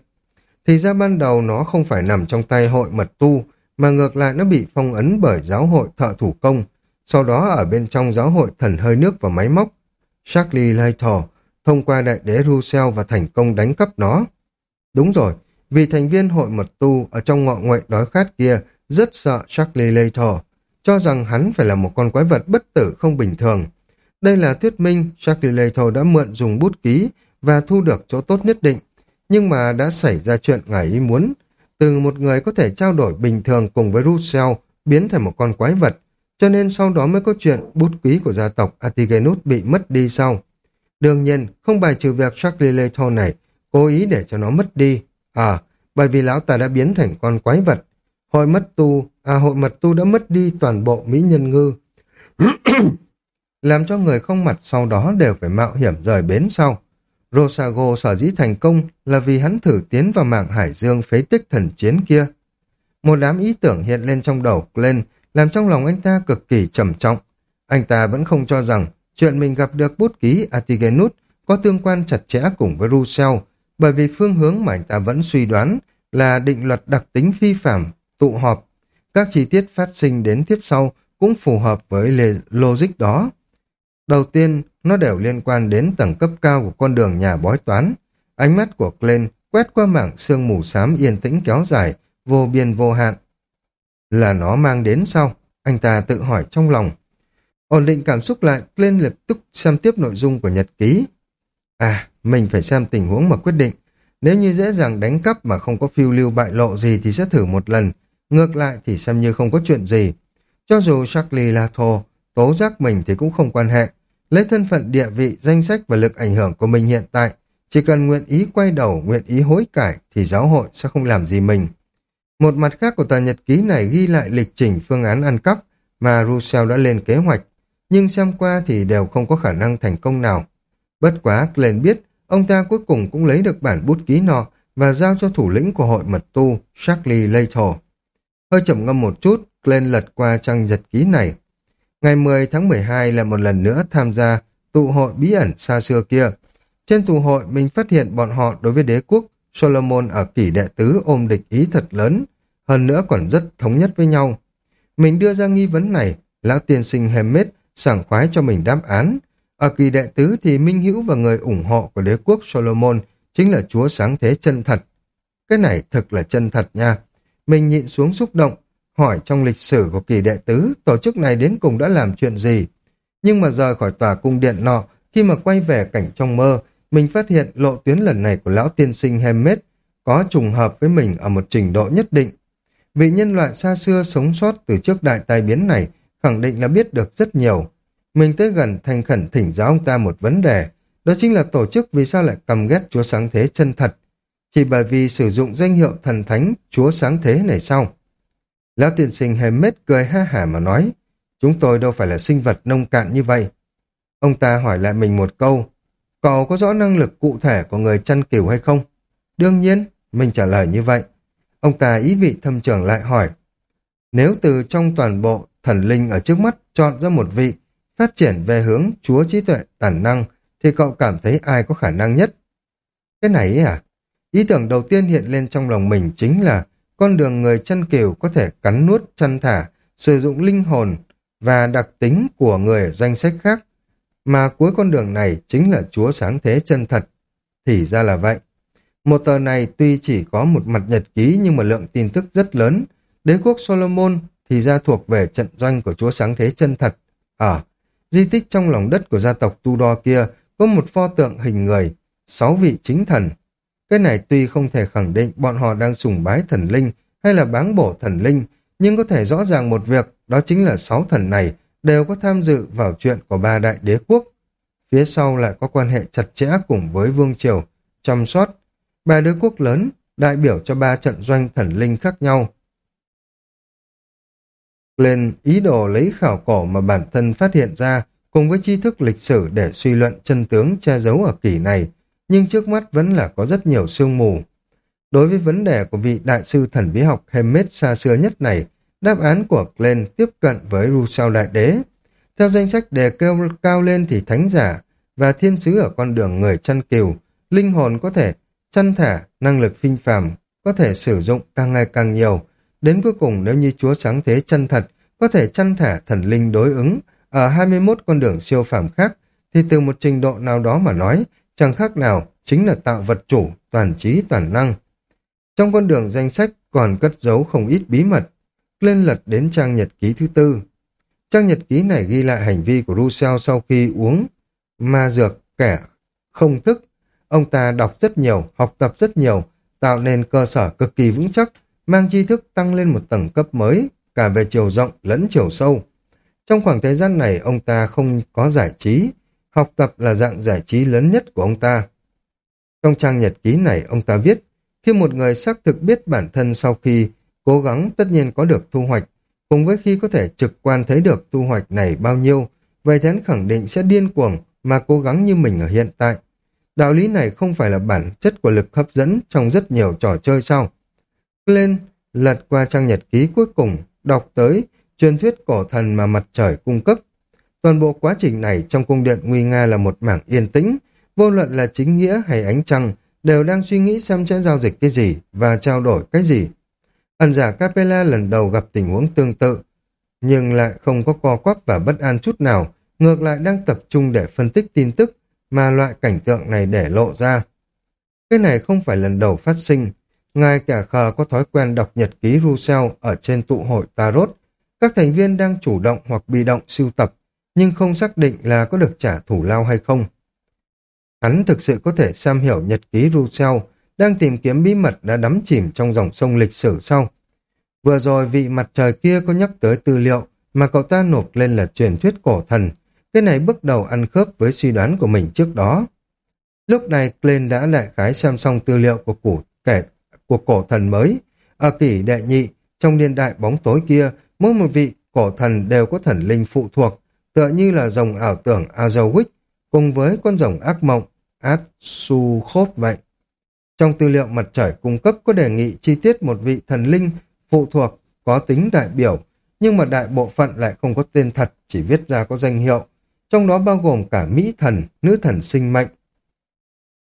Thì ra ban đầu nó không phải nằm trong tay hội mật tu, mà ngược lại nó bị phong ấn bởi giáo hội thợ thủ công, sau đó ở bên trong giáo hội thần hơi nước và máy móc. Charlie Lytle thông qua đại đế Russell và thành công đánh cắp nó. Đúng rồi, vì thành viên hội mật tu ở trong ngọ nguậy đói khát kia rất sợ Charlie Lytle, cho rằng hắn phải là một con quái vật bất tử không bình thường. Đây là thuyết minh Charlie Lightor đã mượn dùng bút ký và thu được chỗ tốt nhất định, nhưng mà đã xảy ra chuyện ngài ý muốn. Từ một người có thể trao đổi bình thường cùng với Russell biến thành một con quái vật, cho nên sau đó mới có chuyện bút ký của gia tộc Atigenus bị mất đi sau. Đương nhiên, không bài trừ việc Charlie Layton này cố ý để cho nó mất đi. À, bởi vì lão ta đã biến thành con quái vật. Hồi mất tu, à hội mật tu đã mất đi toàn bộ mỹ nhân ngư. [CLEARS THROAT] Làm cho người không mặt sau đó đều phải mạo hiểm rời bến sau. Rosago sở dĩ thành công là vì hắn thử tiến vào mạng hải dương phế tích thần chiến kia. Một đám ý tưởng hiện lên trong đầu Glenn, làm trong lòng anh ta cực kỳ trầm trọng. Anh ta vẫn không cho rằng chuyện mình gặp được bút ký Atigenus có tương quan chặt chẽ cùng với Russell, bởi vì phương hướng mà anh ta vẫn suy đoán là định luật đặc tính phi phạm, tụ họp. Các chi tiết phát sinh đến tiếp sau cũng phù hợp với logic đó. Đầu tiên, nó đều liên quan đến tầng cấp cao của con đường nhà bói toán. Ánh mắt của Glenn quét qua mảng sương mù xám yên tĩnh kéo dài, vô biên vô hạn. Là nó mang đến sau, anh ta tự hỏi trong lòng. Ổn định cảm xúc lại, Glenn lập tức xem tiếp nội dung của nhật ký. À, mình phải xem tình huống mà quyết định. Nếu như dễ dàng đánh cắp mà không có phiêu lưu bại lộ gì thì sẽ thử một lần. Ngược lại thì xem như không có chuyện gì. Cho dù Charlie là tố giác mình thì cũng không quan hệ. Lấy thân phận địa vị, danh sách và lực ảnh hưởng của mình hiện tại, chỉ cần nguyện ý quay đầu, nguyện ý hối cải thì giáo hội sẽ không làm gì mình. Một mặt khác của tờ nhật ký này ghi lại lịch trình phương án ăn cắp mà Russell đã lên kế hoạch, nhưng xem qua thì đều không có khả năng thành công nào. Bất quá, Glenn biết ông ta cuối cùng cũng lấy được bản bút ký nọ và giao cho thủ lĩnh của hội mật tu, Charlie Laythor. Hơi chậm ngâm một chút, Glenn lật qua trang nhật ký này. Ngày 10 tháng 12 là một lần nữa tham gia tụ hội bí ẩn xa xưa kia. Trên tụ hội mình phát hiện bọn họ đối với đế quốc Solomon ở kỷ đệ tứ ôm địch ý thật lớn, hơn nữa còn rất thống nhất với nhau. Mình đưa ra nghi vấn này, lão tiên sinh Hemet sảng khoái cho mình đáp án. Ở kỳ đệ tứ thì Minh Hữu và người ủng hộ của đế quốc Solomon chính là chúa sáng thế chân thật. Cái này thực là chân thật nha. Mình nhịn xuống xúc động, hỏi trong lịch sử của kỳ đệ tứ, tổ chức này đến cùng đã làm chuyện gì. Nhưng mà rời khỏi tòa cung điện nọ, khi mà quay về cảnh trong mơ, mình phát hiện lộ tuyến lần này của lão tiên sinh Hemet có trùng hợp với mình ở một trình độ nhất định. Vị nhân loại xa xưa sống sót từ trước đại tai biến này khẳng định là biết được rất nhiều. Mình tới gần thành khẩn thỉnh giáo ông ta một vấn đề, đó chính là tổ chức vì sao lại cầm ghét Chúa Sáng Thế chân thật. Chỉ bởi vì sử dụng danh hiệu thần thánh Chúa Sáng Thế này sao? Lão tiên sinh hề mết cười ha hả mà nói, chúng tôi đâu phải là sinh vật nông cạn như vậy. Ông ta hỏi lại mình một câu, cậu có rõ năng lực cụ thể của người chăn cừu hay không? Đương nhiên, mình trả lời như vậy. Ông ta ý vị thâm trường lại hỏi, nếu từ trong toàn bộ thần linh ở trước mắt chọn ra một vị phát triển về hướng chúa trí tuệ tản năng thì cậu cảm thấy ai có khả năng nhất? Cái này ấy à? Ý tưởng đầu tiên hiện lên trong lòng mình chính là con đường người chân cừu có thể cắn nuốt chân thả, sử dụng linh hồn và đặc tính của người ở danh sách khác mà cuối con đường này chính là Chúa sáng thế chân thật. Thì ra là vậy. Một tờ này tuy chỉ có một mặt nhật ký nhưng mà lượng tin tức rất lớn. Đế quốc Solomon thì ra thuộc về trận doanh của Chúa sáng thế chân thật. Ở di tích trong lòng đất của gia tộc Tu kia có một pho tượng hình người, sáu vị chính thần. Cái này tuy không thể khẳng định bọn họ đang sùng bái thần linh hay là báng bổ thần linh, nhưng có thể rõ ràng một việc, đó chính là sáu thần này đều có tham dự vào chuyện của ba đại đế quốc. Phía sau lại có quan hệ chặt chẽ cùng với Vương Triều, chăm sót. Ba đế quốc lớn, đại biểu cho ba trận doanh thần linh khác nhau. Lên ý đồ lấy khảo cổ mà bản thân phát hiện ra cùng với tri thức lịch sử để suy luận chân tướng che giấu ở kỷ này, nhưng trước mắt vẫn là có rất nhiều sương mù. Đối với vấn đề của vị đại sư thần bí học Hemet xa xưa nhất này, đáp án của Glenn tiếp cận với Rousseau Đại Đế. Theo danh sách đề kêu cao lên thì thánh giả và thiên sứ ở con đường người chăn cừu, linh hồn có thể chăn thả, năng lực phi phàm có thể sử dụng càng ngày càng nhiều. Đến cuối cùng nếu như Chúa sáng thế chân thật có thể chăn thả thần linh đối ứng ở 21 con đường siêu phàm khác, thì từ một trình độ nào đó mà nói, chẳng khác nào chính là tạo vật chủ, toàn trí toàn năng. Trong con đường danh sách còn cất giấu không ít bí mật, lên lật đến trang nhật ký thứ tư. Trang nhật ký này ghi lại hành vi của Rousseau sau khi uống ma dược kẻ không thức. Ông ta đọc rất nhiều, học tập rất nhiều, tạo nên cơ sở cực kỳ vững chắc, mang tri thức tăng lên một tầng cấp mới, cả về chiều rộng lẫn chiều sâu. Trong khoảng thời gian này ông ta không có giải trí, học tập là dạng giải trí lớn nhất của ông ta. Trong trang nhật ký này ông ta viết, khi một người xác thực biết bản thân sau khi cố gắng tất nhiên có được thu hoạch, cùng với khi có thể trực quan thấy được thu hoạch này bao nhiêu, vậy thì khẳng định sẽ điên cuồng mà cố gắng như mình ở hiện tại. Đạo lý này không phải là bản chất của lực hấp dẫn trong rất nhiều trò chơi sau. Lên, lật qua trang nhật ký cuối cùng, đọc tới truyền thuyết cổ thần mà mặt trời cung cấp. Toàn bộ quá trình này trong cung điện Nguy Nga là một mảng yên tĩnh, vô luận là chính nghĩa hay ánh trăng, đều đang suy nghĩ xem sẽ giao dịch cái gì và trao đổi cái gì. Ẩn giả Capella lần đầu gặp tình huống tương tự, nhưng lại không có co quắp và bất an chút nào, ngược lại đang tập trung để phân tích tin tức mà loại cảnh tượng này để lộ ra. Cái này không phải lần đầu phát sinh, ngài kẻ khờ có thói quen đọc nhật ký Rousseau ở trên tụ hội Tarot, các thành viên đang chủ động hoặc bị động sưu tập, nhưng không xác định là có được trả thủ lao hay không. Hắn thực sự có thể xem hiểu nhật ký Rousseau, đang tìm kiếm bí mật đã đắm chìm trong dòng sông lịch sử sau. Vừa rồi vị mặt trời kia có nhắc tới tư liệu mà cậu ta nộp lên là truyền thuyết cổ thần. Cái này bước đầu ăn khớp với suy đoán của mình trước đó. Lúc này Glenn đã đại khái xem xong tư liệu của củ kẻ của cổ thần mới. Ở kỷ đệ nhị, trong niên đại bóng tối kia, mỗi một vị cổ thần đều có thần linh phụ thuộc, tựa như là rồng ảo tưởng Azowik cùng với con rồng ác mộng Atsukhov vậy. Trong tư liệu mặt trời cung cấp có đề nghị chi tiết một vị thần linh phụ thuộc có tính đại biểu, nhưng mà đại bộ phận lại không có tên thật, chỉ viết ra có danh hiệu, trong đó bao gồm cả Mỹ thần, nữ thần sinh mệnh.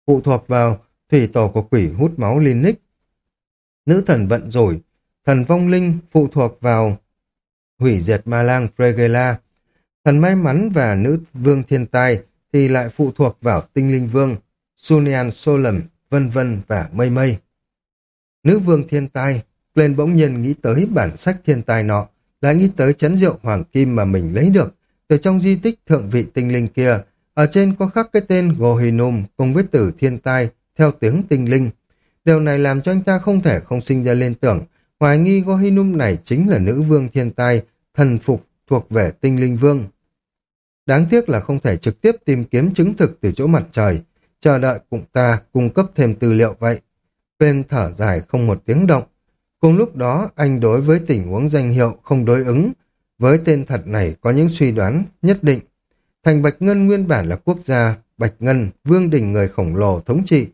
Phụ thuộc vào thủy tổ của quỷ hút máu Linux, nữ thần vận rủi, thần vong linh phụ thuộc vào hủy diệt ma lang Fregela, thần may mắn và nữ vương thiên tai thì lại phụ thuộc vào tinh linh vương, Sunian Solem, vân vân và mây mây. Nữ vương thiên tai, lên bỗng nhiên nghĩ tới bản sách thiên tai nọ, lại nghĩ tới chấn rượu hoàng kim mà mình lấy được từ trong di tích thượng vị tinh linh kia. Ở trên có khắc cái tên Gohinum cùng với tử thiên tai theo tiếng tinh linh. Điều này làm cho anh ta không thể không sinh ra liên tưởng, hoài nghi Gohinum này chính là nữ vương thiên tai, thần phục thuộc về tinh linh vương. Đáng tiếc là không thể trực tiếp tìm kiếm chứng thực từ chỗ mặt trời, chờ đợi cùng ta cung cấp thêm tư liệu vậy. Quên thở dài không một tiếng động. Cùng lúc đó, anh đối với tình huống danh hiệu không đối ứng, với tên thật này có những suy đoán nhất định. Thành Bạch Ngân nguyên bản là quốc gia, Bạch Ngân, vương đình người khổng lồ thống trị,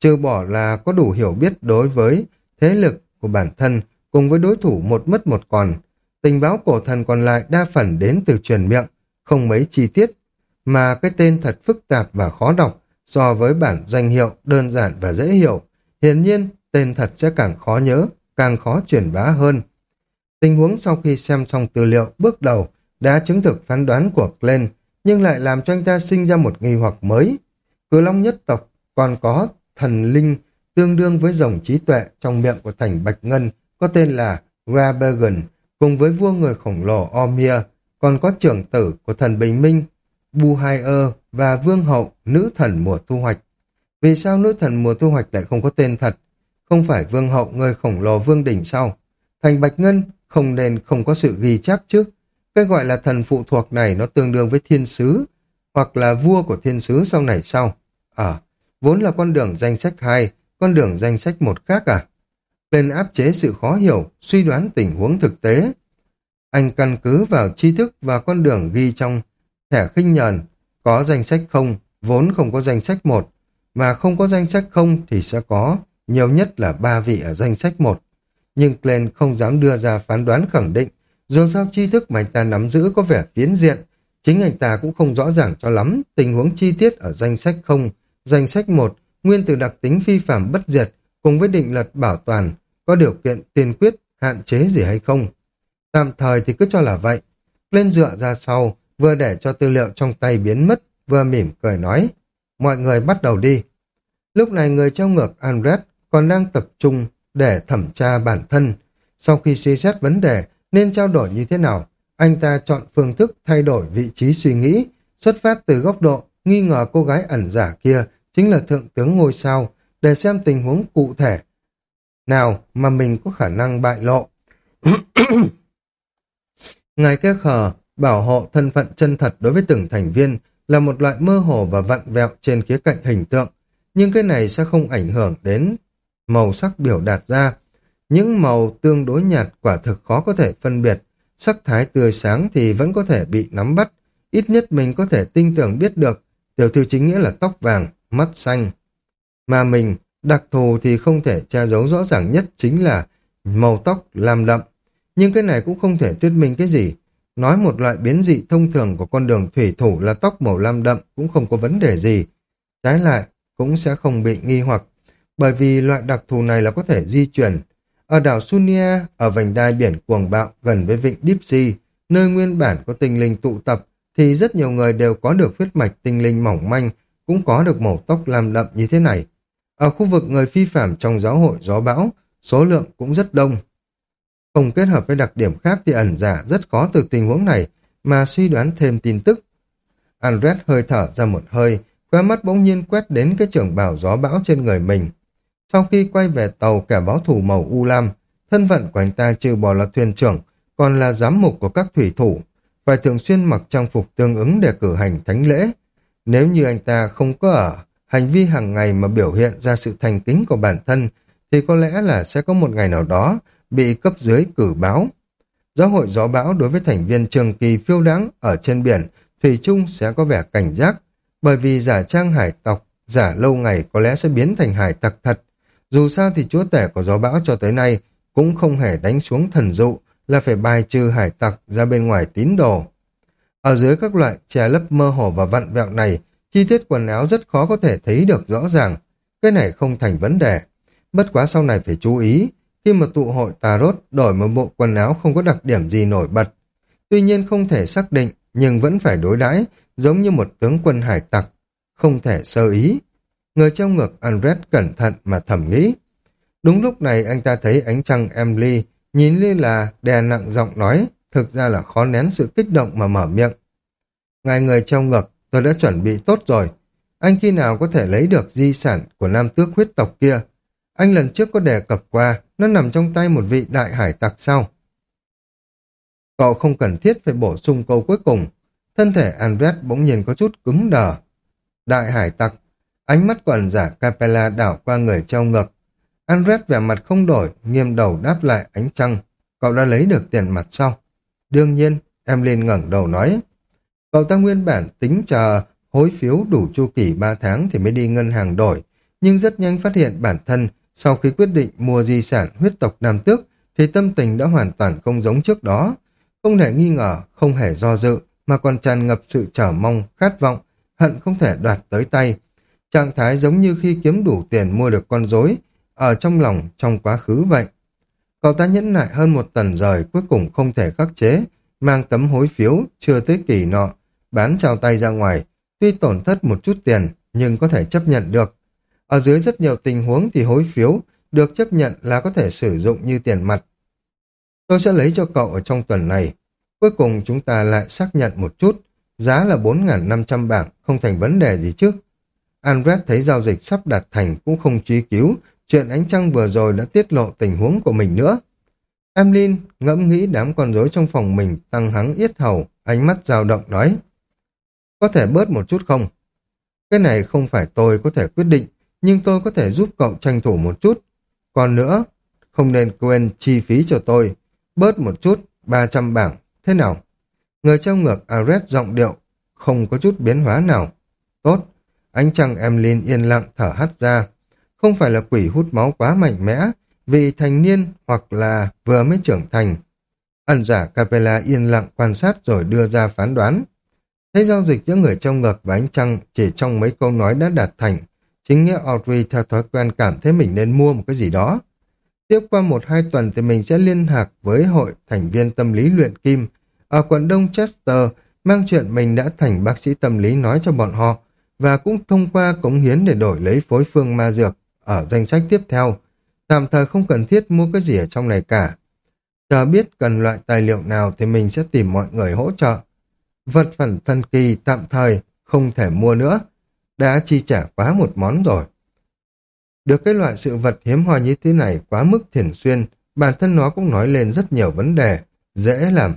trừ bỏ là có đủ hiểu biết đối với thế lực của bản thân cùng với đối thủ một mất một còn. Tình báo cổ thần còn lại đa phần đến từ truyền miệng, không mấy chi tiết, mà cái tên thật phức tạp và khó đọc so với bản danh hiệu đơn giản và dễ hiểu. Hiển nhiên, tên thật sẽ càng khó nhớ, càng khó truyền bá hơn. Tình huống sau khi xem xong tư liệu bước đầu đã chứng thực phán đoán của Glenn, nhưng lại làm cho anh ta sinh ra một nghi hoặc mới. Cử Long nhất tộc còn có thần linh tương đương với dòng trí tuệ trong miệng của thành Bạch Ngân có tên là Grabergen, cùng với vua người khổng lồ Omir, còn có trưởng tử của thần bình minh Buhaier và vương hậu nữ thần mùa thu hoạch. Vì sao nữ thần mùa thu hoạch lại không có tên thật? Không phải vương hậu người khổng lồ vương đỉnh sao? Thành Bạch Ngân không nên không có sự ghi chép chứ. Cái gọi là thần phụ thuộc này nó tương đương với thiên sứ, hoặc là vua của thiên sứ sau này sau. Ờ, à, vốn là con đường danh sách hai, con đường danh sách một khác à? Bên áp chế sự khó hiểu, suy đoán tình huống thực tế. Anh căn cứ vào tri thức và con đường ghi trong thẻ khinh nhờn, có danh sách không, vốn không có danh sách một, mà không có danh sách không thì sẽ có nhiều nhất là ba vị ở danh sách một. Nhưng Glenn không dám đưa ra phán đoán khẳng định, dù sao tri thức mà anh ta nắm giữ có vẻ phiến diện, chính anh ta cũng không rõ ràng cho lắm tình huống chi tiết ở danh sách không, danh sách một, nguyên từ đặc tính phi phạm bất diệt, cùng với định luật bảo toàn, có điều kiện tiên quyết, hạn chế gì hay không. Tạm thời thì cứ cho là vậy. Lên dựa ra sau, vừa để cho tư liệu trong tay biến mất, vừa mỉm cười nói, mọi người bắt đầu đi. Lúc này người treo ngược Andres còn đang tập trung để thẩm tra bản thân. Sau khi suy xét vấn đề nên trao đổi như thế nào, anh ta chọn phương thức thay đổi vị trí suy nghĩ, xuất phát từ góc độ nghi ngờ cô gái ẩn giả kia chính là thượng tướng ngôi sao, để xem tình huống cụ thể nào mà mình có khả năng bại lộ. [CLEARS THROAT] Ngài kế khờ bảo hộ thân phận chân thật đối với từng thành viên là một loại mơ hồ và vặn vẹo trên khía cạnh hình tượng, nhưng cái này sẽ không ảnh hưởng đến màu sắc biểu đạt ra. Những màu tương đối nhạt quả thực khó có thể phân biệt, sắc thái tươi sáng thì vẫn có thể bị nắm bắt, ít nhất mình có thể tin tưởng biết được tiểu thư chính nghĩa là tóc vàng, mắt xanh. Mà mình, đặc thù thì không thể che giấu rõ ràng nhất chính là màu tóc lam đậm. Nhưng cái này cũng không thể thuyết minh cái gì. Nói một loại biến dị thông thường của con đường thủy thủ là tóc màu lam đậm cũng không có vấn đề gì. Trái lại, cũng sẽ không bị nghi hoặc, bởi vì loại đặc thù này là có thể di chuyển. Ở đảo Sunia, ở vành đai biển cuồng bạo gần với vịnh Deep Sea, nơi nguyên bản có tinh linh tụ tập, thì rất nhiều người đều có được huyết mạch tinh linh mỏng manh, cũng có được màu tóc lam đậm như thế này. Ở khu vực người phi phạm trong giáo hội gió bão, số lượng cũng rất đông. Không kết hợp với đặc điểm khác thì ẩn giả rất khó từ tình huống này mà suy đoán thêm tin tức. Andres hơi thở ra một hơi, khóe mắt bỗng nhiên quét đến cái trưởng bảo gió bão trên người mình. Sau khi quay về tàu kẻ báo thủ màu U Lam, thân phận của anh ta trừ bỏ là thuyền trưởng, còn là giám mục của các thủy thủ, phải thường xuyên mặc trang phục tương ứng để cử hành thánh lễ. Nếu như anh ta không có ở hành vi hàng ngày mà biểu hiện ra sự thành kính của bản thân, thì có lẽ là sẽ có một ngày nào đó bị cấp dưới cử báo. Giáo hội gió bão đối với thành viên trường kỳ phiêu đáng ở trên biển, Thủy chung sẽ có vẻ cảnh giác, bởi vì giả trang hải tộc, giả lâu ngày có lẽ sẽ biến thành hải tặc thật. Dù sao thì chúa tể của gió bão cho tới nay cũng không hề đánh xuống thần dụ là phải bài trừ hải tặc ra bên ngoài tín đồ. Ở dưới các loại che lấp mơ hồ và vặn vẹo này, chi tiết quần áo rất khó có thể thấy được rõ ràng. Cái này không thành vấn đề. Bất quá sau này phải chú ý, khi mà tụ hội Tarot đổi một bộ quần áo không có đặc điểm gì nổi bật. Tuy nhiên không thể xác định, nhưng vẫn phải đối đãi giống như một tướng quân hải tặc, không thể sơ ý. Người trong ngực Andres cẩn thận mà thẩm nghĩ. Đúng lúc này anh ta thấy ánh trăng Emily, nhìn Lê là đè nặng giọng nói, thực ra là khó nén sự kích động mà mở miệng. Ngài người trong ngực, tôi đã chuẩn bị tốt rồi. Anh khi nào có thể lấy được di sản của nam tước huyết tộc kia? Anh lần trước có đề cập qua, nó nằm trong tay một vị đại hải tặc sao? Cậu không cần thiết phải bổ sung câu cuối cùng. Thân thể Andres bỗng nhiên có chút cứng đờ. Đại hải tặc, ánh mắt của ẩn giả Capella đảo qua người treo ngực. Andres vẻ mặt không đổi, nghiêm đầu đáp lại ánh trăng. Cậu đã lấy được tiền mặt sau. Đương nhiên, em lên ngẩng đầu nói. Cậu ta nguyên bản tính chờ hối phiếu đủ chu kỳ 3 tháng thì mới đi ngân hàng đổi, nhưng rất nhanh phát hiện bản thân sau khi quyết định mua di sản huyết tộc Nam Tước thì tâm tình đã hoàn toàn không giống trước đó. Không thể nghi ngờ, không hề do dự, mà còn tràn ngập sự chờ mong, khát vọng, hận không thể đoạt tới tay. Trạng thái giống như khi kiếm đủ tiền mua được con rối ở trong lòng trong quá khứ vậy. Cậu ta nhẫn nại hơn một tần rời cuối cùng không thể khắc chế, mang tấm hối phiếu chưa tới kỳ nọ, bán trao tay ra ngoài, tuy tổn thất một chút tiền nhưng có thể chấp nhận được. Ở dưới rất nhiều tình huống thì hối phiếu được chấp nhận là có thể sử dụng như tiền mặt. Tôi sẽ lấy cho cậu ở trong tuần này. Cuối cùng chúng ta lại xác nhận một chút, giá là 4.500 bảng, không thành vấn đề gì chứ. Andret thấy giao dịch sắp đạt thành cũng không truy cứu, chuyện ánh trăng vừa rồi đã tiết lộ tình huống của mình nữa. Emlyn ngẫm nghĩ đám con rối trong phòng mình tăng hắng yết hầu, ánh mắt dao động nói. Có thể bớt một chút không? Cái này không phải tôi có thể quyết định, nhưng tôi có thể giúp cậu tranh thủ một chút. Còn nữa, không nên quên chi phí cho tôi. Bớt một chút, 300 bảng, thế nào? Người trong ngược Ares giọng điệu, không có chút biến hóa nào. Tốt, ánh trăng Emlyn yên lặng thở hắt ra. không phải là quỷ hút máu quá mạnh mẽ, vì thành niên hoặc là vừa mới trưởng thành. Ẩn giả Capella yên lặng quan sát rồi đưa ra phán đoán. Thấy giao dịch giữa người trong ngực và ánh trăng chỉ trong mấy câu nói đã đạt thành, chính nghĩa Audrey theo thói quen cảm thấy mình nên mua một cái gì đó. Tiếp qua một hai tuần thì mình sẽ liên lạc với hội thành viên tâm lý luyện kim ở quận Đông Chester mang chuyện mình đã thành bác sĩ tâm lý nói cho bọn họ và cũng thông qua cống hiến để đổi lấy phối phương ma dược ở danh sách tiếp theo. Tạm thời không cần thiết mua cái gì ở trong này cả. Chờ biết cần loại tài liệu nào thì mình sẽ tìm mọi người hỗ trợ. Vật phẩm thần kỳ tạm thời không thể mua nữa. Đã chi trả quá một món rồi. Được cái loại sự vật hiếm hoi như thế này quá mức thiền xuyên, bản thân nó cũng nói lên rất nhiều vấn đề, dễ làm.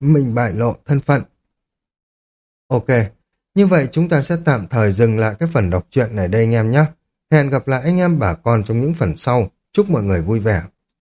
Mình bại lộ thân phận. Ok, như vậy chúng ta sẽ tạm thời dừng lại cái phần đọc truyện này đây anh em nhé. Hẹn gặp lại anh em bà con trong những phần sau. Chúc mọi người vui vẻ.